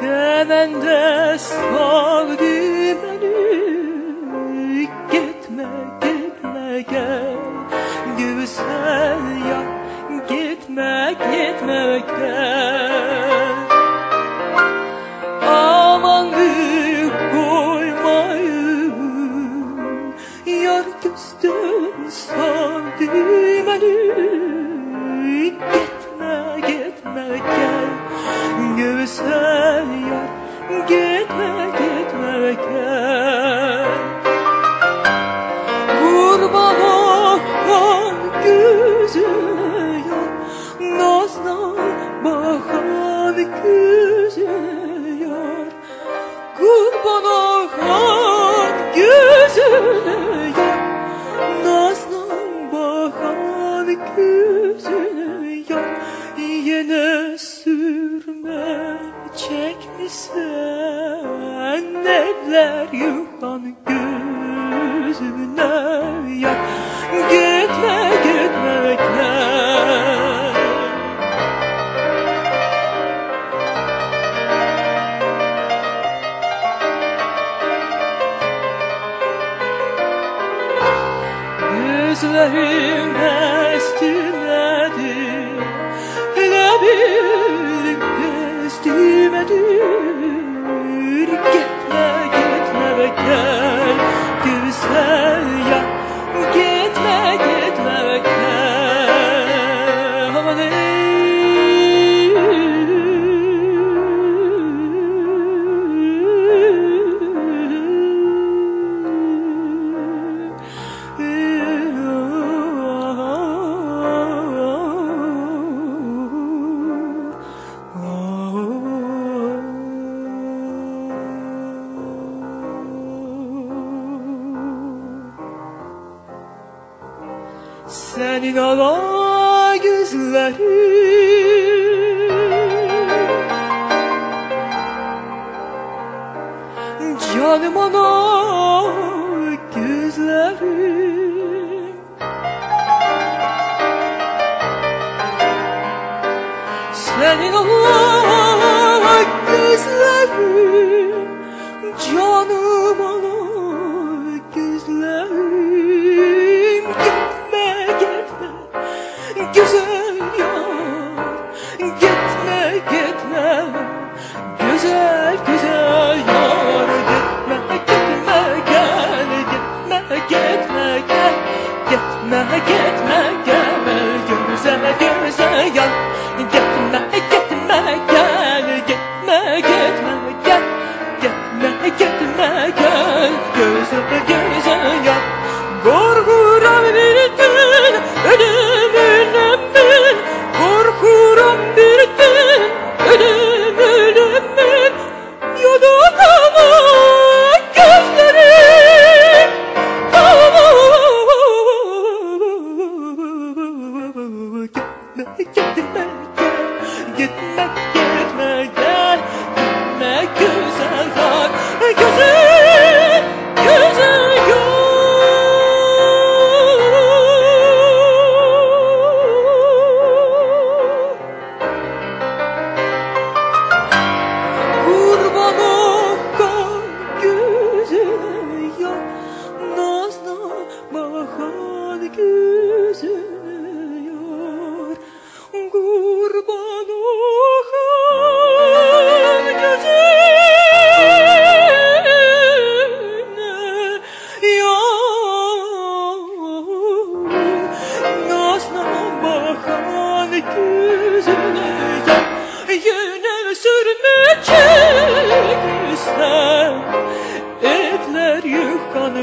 Kemende sağ dümeni Gitme gitme gel. Güzel ya Gitme gitme gel. Aman koymayın Yar küstün sağ dümeni Gitme gitme gel Güzel yar Gitme gitme gel. Kurban olan gözüne yar Nazlan bakan gözüne yar. Kurban olan gözüne yar Nazlan bakan gözüne çekmişsen Neler yıkan gözüne yar Gitme gitme gel Gözlerim Gitme Senin ala gözlerin. Canım ana gözlerim Senin ala gözlerin güzel gel yar Yine istem Etler yıkan